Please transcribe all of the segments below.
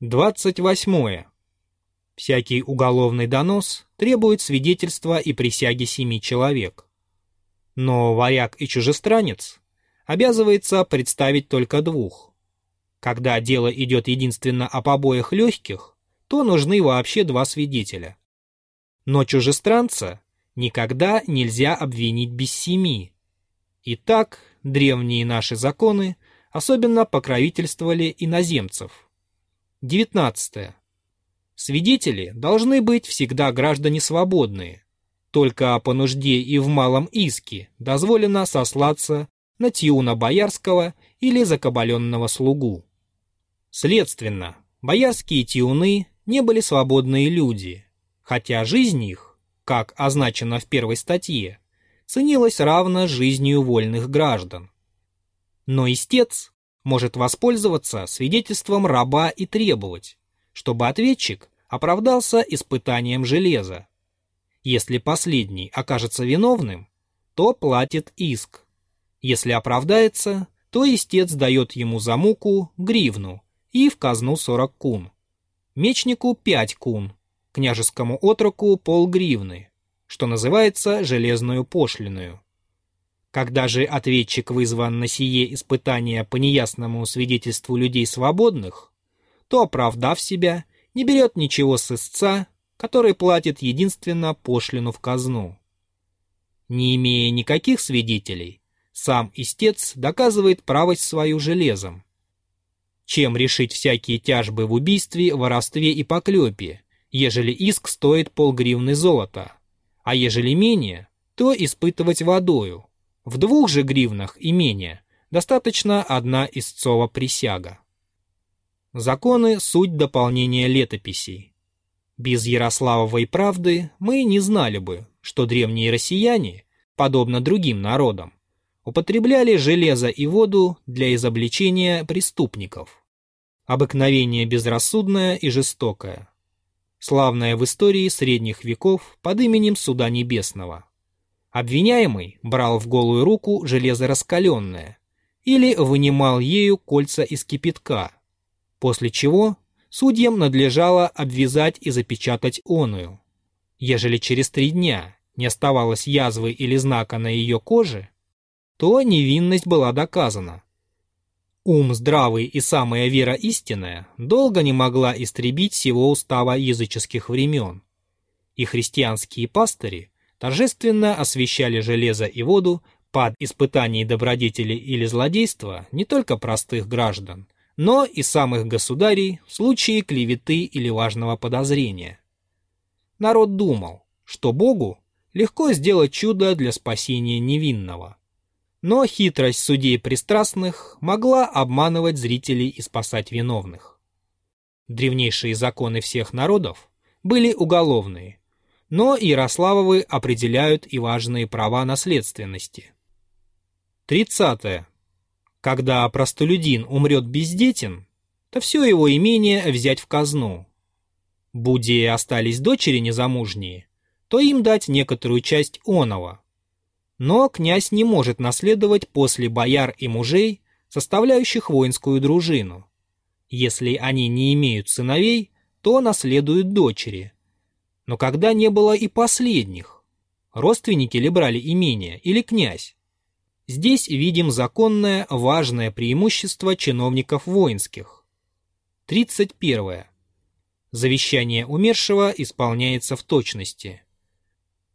28. Всякий уголовный донос требует свидетельства и присяги семи человек. Но варяг и чужестранец обязывается представить только двух. Когда дело идет единственно о побоях легких, то нужны вообще два свидетеля. Но чужестранца никогда нельзя обвинить без семи. Итак, древние наши законы особенно покровительствовали иноземцев. 19. Свидетели должны быть всегда граждане свободные. Только по нужде и в малом иске дозволено сослаться на тиуна боярского или закабаленного слугу. Следственно, боярские тиуны не были свободные люди, хотя жизнь их, как означено в первой статье, ценилась равно жизнью вольных граждан. Но истец может воспользоваться свидетельством раба и требовать, чтобы ответчик оправдался испытанием железа. Если последний окажется виновным, то платит иск. Если оправдается, то истец дает ему за муку гривну и в казну 40 кун. Мечнику 5 кун, княжескому отроку полгривны, что называется железную пошлиную. Когда же ответчик вызван на сие испытание по неясному свидетельству людей свободных, то, оправдав себя, не берет ничего с истца, который платит единственно пошлину в казну. Не имея никаких свидетелей, сам истец доказывает правость свою железом. Чем решить всякие тяжбы в убийстве, воровстве и поклепе, ежели иск стоит полгривны золота, а ежели менее, то испытывать водою, в двух же гривнах и менее достаточно одна истцова присяга. Законы – суть дополнения летописей. Без Ярославовой правды мы не знали бы, что древние россияне, подобно другим народам, употребляли железо и воду для изобличения преступников. Обыкновение безрассудное и жестокое. Славное в истории средних веков под именем Суда Небесного. Обвиняемый брал в голую руку железо раскаленное или вынимал ею кольца из кипятка, после чего судьям надлежало обвязать и запечатать оную. Ежели через три дня не оставалось язвы или знака на ее коже, то невинность была доказана. Ум здравый и самая вера истинная долго не могла истребить всего устава языческих времен, и христианские пастыри торжественно освещали железо и воду под испытаний добродетели или злодейства не только простых граждан, но и самых государей в случае клеветы или важного подозрения. Народ думал, что Богу легко сделать чудо для спасения невинного. Но хитрость судей пристрастных могла обманывать зрителей и спасать виновных. Древнейшие законы всех народов были уголовные, но Ярославовы определяют и важные права наследственности. 30. Когда простолюдин умрет бездетен, то все его имение взять в казну. Буди остались дочери незамужние, то им дать некоторую часть оного. Но князь не может наследовать после бояр и мужей, составляющих воинскую дружину. Если они не имеют сыновей, то наследуют дочери – но когда не было и последних? Родственники ли брали имение или князь? Здесь видим законное важное преимущество чиновников воинских. 31. Завещание умершего исполняется в точности.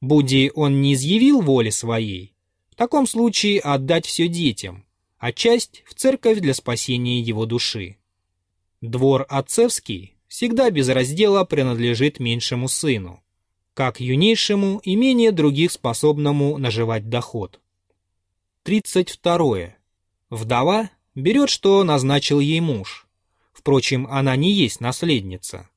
Буди он не изъявил воли своей, в таком случае отдать все детям, а часть в церковь для спасения его души. Двор отцевский всегда без раздела принадлежит меньшему сыну, как юнейшему и менее других способному наживать доход. 32. Вдова берет, что назначил ей муж. Впрочем, она не есть наследница.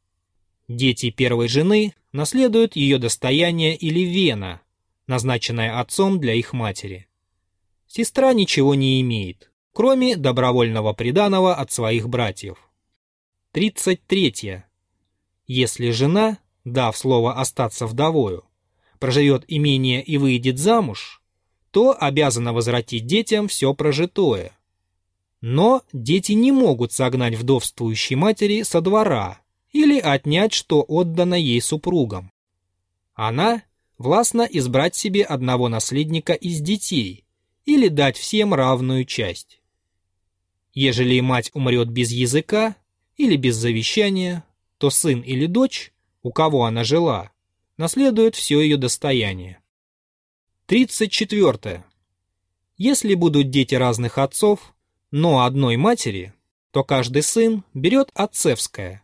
Дети первой жены наследуют ее достояние или вена, назначенное отцом для их матери. Сестра ничего не имеет, кроме добровольного приданого от своих братьев. 33. Если жена, дав слово остаться вдовою, проживет имение и выйдет замуж, то обязана возвратить детям все прожитое. Но дети не могут согнать вдовствующей матери со двора или отнять, что отдано ей супругам. Она властна избрать себе одного наследника из детей или дать всем равную часть. Ежели мать умрет без языка или без завещания, то сын или дочь, у кого она жила, наследует все ее достояние. 34. Если будут дети разных отцов, но одной матери, то каждый сын берет отцевское.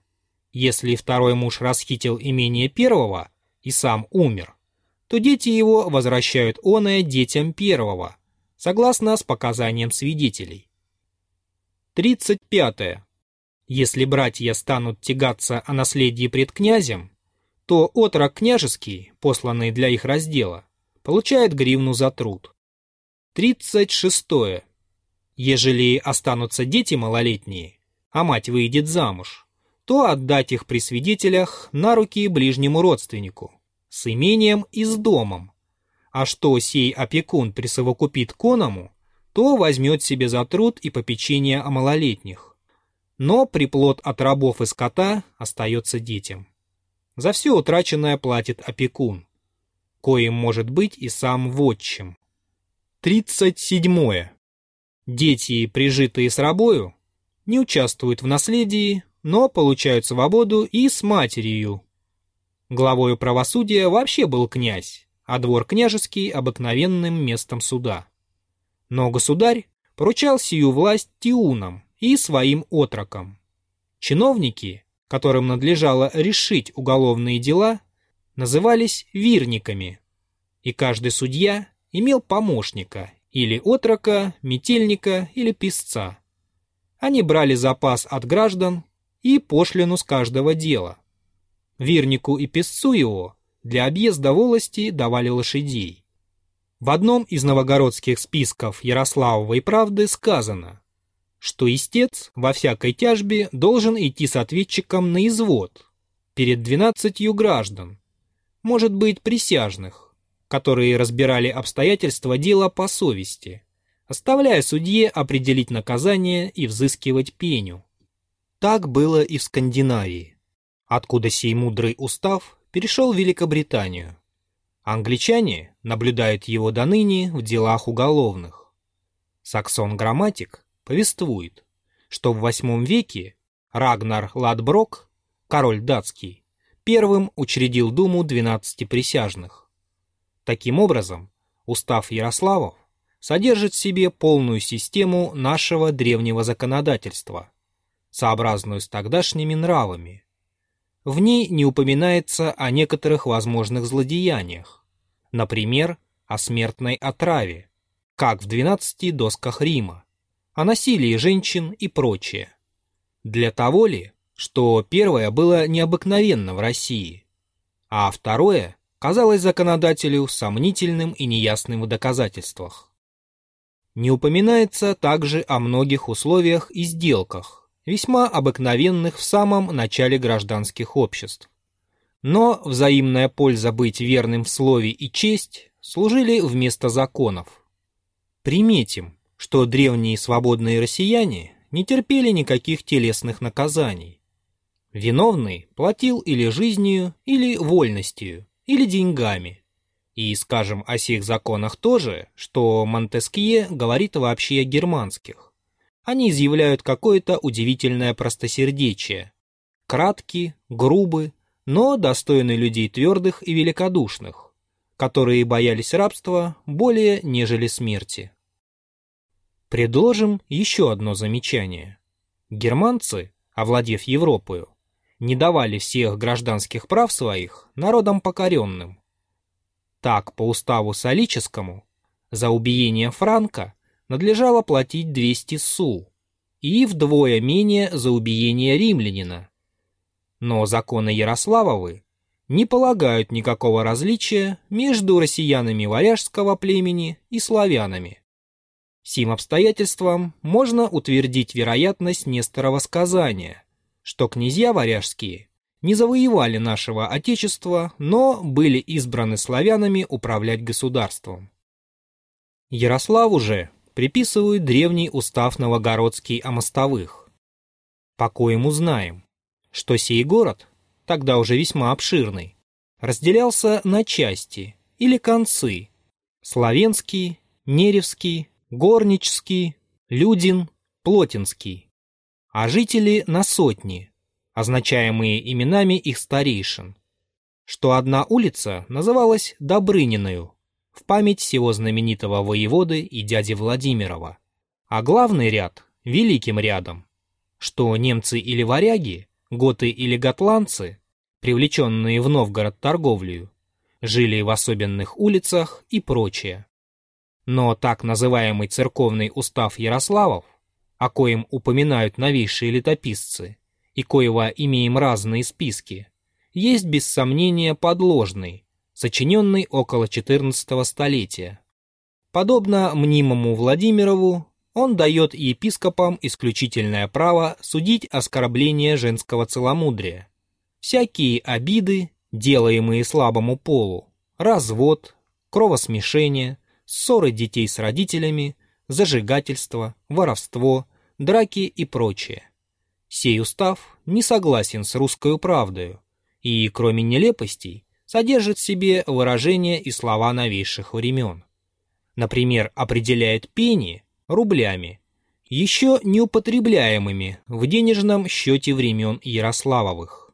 Если второй муж расхитил имение первого и сам умер, то дети его возвращают оное детям первого, согласно с показанием свидетелей. 35. Если братья станут тягаться о наследии пред князем, то отрок княжеский, посланный для их раздела, получает гривну за труд. 36. Ежели останутся дети малолетние, а мать выйдет замуж, то отдать их при свидетелях на руки ближнему родственнику, с имением и с домом. А что сей опекун присовокупит коному, то возьмет себе за труд и попечение о малолетних. Но приплод от рабов и скота остается детям. За все утраченное платит опекун, коим может быть и сам вотчим. 37. Дети, прижитые с рабою, не участвуют в наследии, но получают свободу и с матерью. Главою правосудия вообще был князь, а двор княжеский обыкновенным местом суда. Но государь поручал сию власть тиунам и своим отрокам. Чиновники, которым надлежало решить уголовные дела, назывались вирниками, и каждый судья имел помощника или отрока, метельника или писца. Они брали запас от граждан и пошлину с каждого дела. Вирнику и песцу его для объезда волости давали лошадей. В одном из новогородских списков Ярославовой правды сказано, что истец во всякой тяжбе должен идти с ответчиком на извод перед двенадцатью граждан, может быть, присяжных, которые разбирали обстоятельства дела по совести, оставляя судье определить наказание и взыскивать пеню. Так было и в Скандинавии, откуда сей мудрый устав перешел в Великобританию. Англичане наблюдают его до ныне в делах уголовных. Саксон-грамматик повествует, что в восьмом веке Рагнар Ладброк, король датский, первым учредил Думу 12 присяжных. Таким образом, устав Ярославов содержит в себе полную систему нашего древнего законодательства, сообразную с тогдашними нравами, в ней не упоминается о некоторых возможных злодеяниях, например, о смертной отраве, как в 12 досках Рима, о насилии женщин и прочее. Для того ли, что первое было необыкновенно в России, а второе казалось законодателю сомнительным и неясным в доказательствах. Не упоминается также о многих условиях и сделках, весьма обыкновенных в самом начале гражданских обществ. Но взаимная польза быть верным в слове и честь служили вместо законов. Приметим, что древние свободные россияне не терпели никаких телесных наказаний. Виновный платил или жизнью, или вольностью, или деньгами. И скажем о сих законах тоже, что Монтескье говорит вообще о германских они изъявляют какое-то удивительное простосердечие. Кратки, грубы, но достойны людей твердых и великодушных, которые боялись рабства более, нежели смерти. Предложим еще одно замечание. Германцы, овладев Европою, не давали всех гражданских прав своих народам покоренным. Так, по уставу Солическому, за убиение Франка надлежало платить 200 су и вдвое менее за убиение римлянина. Но законы Ярославовы не полагают никакого различия между россиянами варяжского племени и славянами. Сим обстоятельством можно утвердить вероятность Несторова сказания, что князья варяжские не завоевали нашего Отечества, но были избраны славянами управлять государством. Ярослав уже приписывают древний устав Новогородский о мостовых. По коему знаем, что сей город, тогда уже весьма обширный, разделялся на части или концы – Славенский, Неревский, Горнический, Людин, Плотинский, а жители на сотни, означаемые именами их старейшин, что одна улица называлась Добрыниною в память всего знаменитого воеводы и дяди Владимирова, а главный ряд – Великим рядом, что немцы или варяги, готы или готландцы, привлеченные в Новгород торговлею, жили в особенных улицах и прочее. Но так называемый церковный устав Ярославов, о коем упоминают новейшие летописцы, и коего имеем разные списки, есть без сомнения подложный, сочиненный около XIV столетия. Подобно мнимому Владимирову, он дает епископам исключительное право судить оскорбление женского целомудрия, всякие обиды, делаемые слабому полу, развод, кровосмешение, ссоры детей с родителями, зажигательство, воровство, драки и прочее. Сей устав не согласен с русской правдою и, кроме нелепостей, содержит в себе выражения и слова новейших времен. Например, определяет пени рублями, еще неупотребляемыми в денежном счете времен Ярославовых.